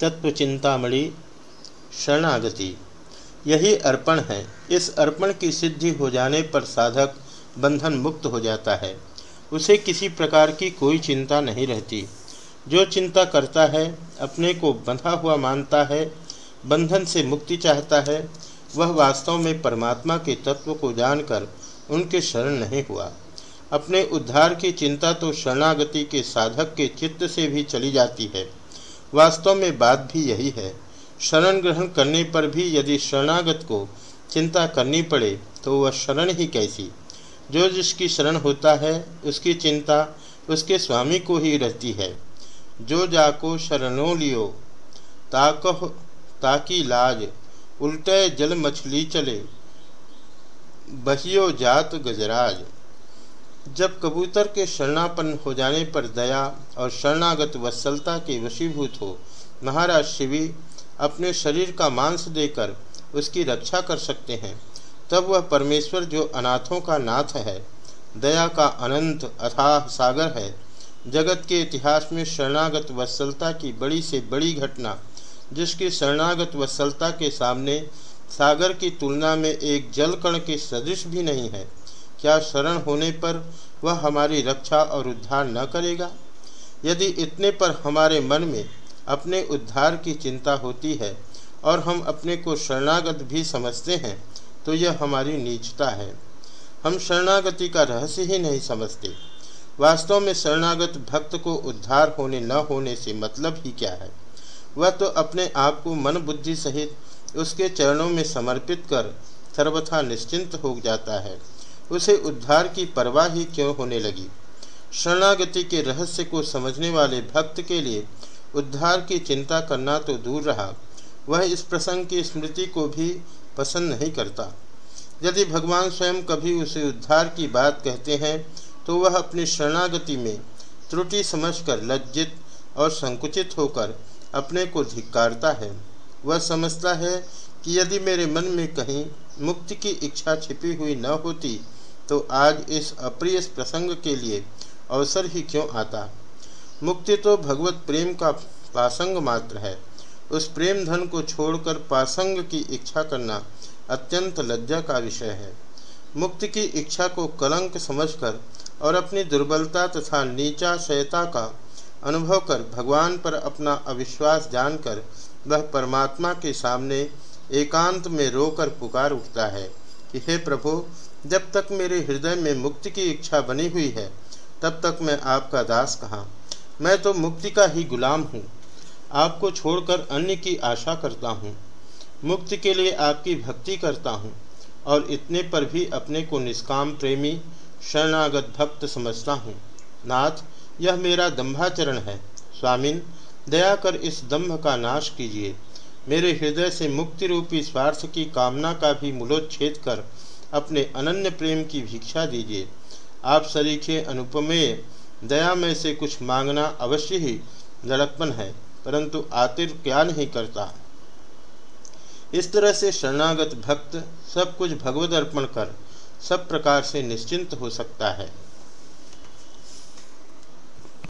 तत्व चिंतामणि शरणागति। यही अर्पण है। इस अर्पण की सिद्धि हो जाने पर साधक बंधन मुक्त हो जाता है। उसे किसी प्रकार की कोई चिंता नहीं रहती। जो चिंता करता है, अपने को बंधा हुआ मानता है, बंधन से मुक्ति चाहता है, वह वास्तव में परमात्मा के तत्व को जानकर उनके शरण नहीं हुआ। अपने उद्धार की चिंता तो शरणागति के साधक के चित्त से भी चली जाती है। वास्तव में बात भी यही है। शरण ग्रहण करने पर भी यदि शरणागत को चिंता करनी पड़े तो वह शरण ही कैसी? जो जिसकी शरण होता है, उसकी चिंता उसके स्वामी को ही रहती है। जो जाको शरणों लियो, ताकह, ताकि लाज, उल्टे जल मछली चले, बहियो जात गजराज। जब कबूतर के शरणापन्न हो जाने पर दया और शरणागत वत्सलता के वशीभूत हो, महाराज शिवी अपने शरीर का मांस देकर उसकी रक्षा कर सकते हैं, तब वह परमेश्वर जो अनाथों का नाथ है, दया का अनंत अथाह सागर है, जगत के इतिहास में शरणागत वत्सलता की बड़ी से बड़ी घटना, जिसकी शरणागत वत्सलता के सामने सागर की तुलना में एक जल कण के सदृश भी नहीं है क्या शरण होने पर वह हमारी रक्षा और उद्धार न करेगा? यदि इतने पर हमारे मन में अपने उद्धार की चिंता होती है और हम अपने को शरणागत भी समझते हैं तो यह हमारी नीचता है। हम शरणागति का रहस्य ही नहीं समझते। वास्तव में शरणागत भक्त को उद्धार होने न होने से मतलब ही क्या है? वह तो अपने आप को मन बुद्धि सहित उसके चरणों में समर्पित कर सर्वथा निश्चिंत हो जाता है। उसे उद्धार की परवाह ही क्यों होने लगी? शरणागति के रहस्य को समझने वाले भक्त के लिए उद्धार की चिंता करना तो दूर रहा। वह इस प्रसंग की स्मृति को भी पसंद नहीं करता। यदि भगवान स्वयं कभी उसे उद्धार की बात कहते हैं तो वह अपनी शरणागति में त्रुटि समझकर लज्जित और संकुचित होकर अपने को धिक्कारता है। वह समझता है कि यदि मेरे मन में कहीं मुक्ति की इच्छा छिपी हुई न होती तो आज इस अप्रिय प्रसंग के लिए अवसर ही क्यों आता? मुक्ति तो भगवत प्रेम का पासंग मात्र है। उस प्रेम धन को छोड़कर पासंग की इच्छा करना अत्यंत लज्जा का विषय है। मुक्ति की इच्छा को कलंक समझकर और अपनी दुर्बलता तथा नीचा शयता का अनुभव कर भगवान पर अपना अविश्वास जानकर वह परमात्मा के सामने एकांत में रोकर पुकार उठता है कि, हे प्रभु जब तक मेरे हृदय में मुक्ति की इच्छा बनी हुई है, तब तक मैं आपका दास कहाँ? मैं तो मुक्ति का ही गुलाम हूँ। आपको छोड़कर अन्य की आशा करता हूँ। मुक्ति के लिए आपकी भक्ति करता हूँ और इतने पर भी अपने को निष्काम प्रेमी, शरणागत भक्त समझता हूँ। नाथ, यह मेरा दम्भाचरण है। स्वामिन, दया कर इस दम्भ का नाश कीजिए। मेरे हृदय से मुक्ति रूपी स्वार्थ की कामना का भी मूलोच्छेद कर अपने अनन्य प्रेम की भिक्षा दीजिए। आप सरीखे अनुपमेय दया में से कुछ मांगना अवश्य ही लड़कपन है, परंतु आतिर क्या नहीं करता। इस तरह से शरणागत भक्त सब कुछ भगवत अर्पण कर सब प्रकार से निश्चिंत हो सकता है।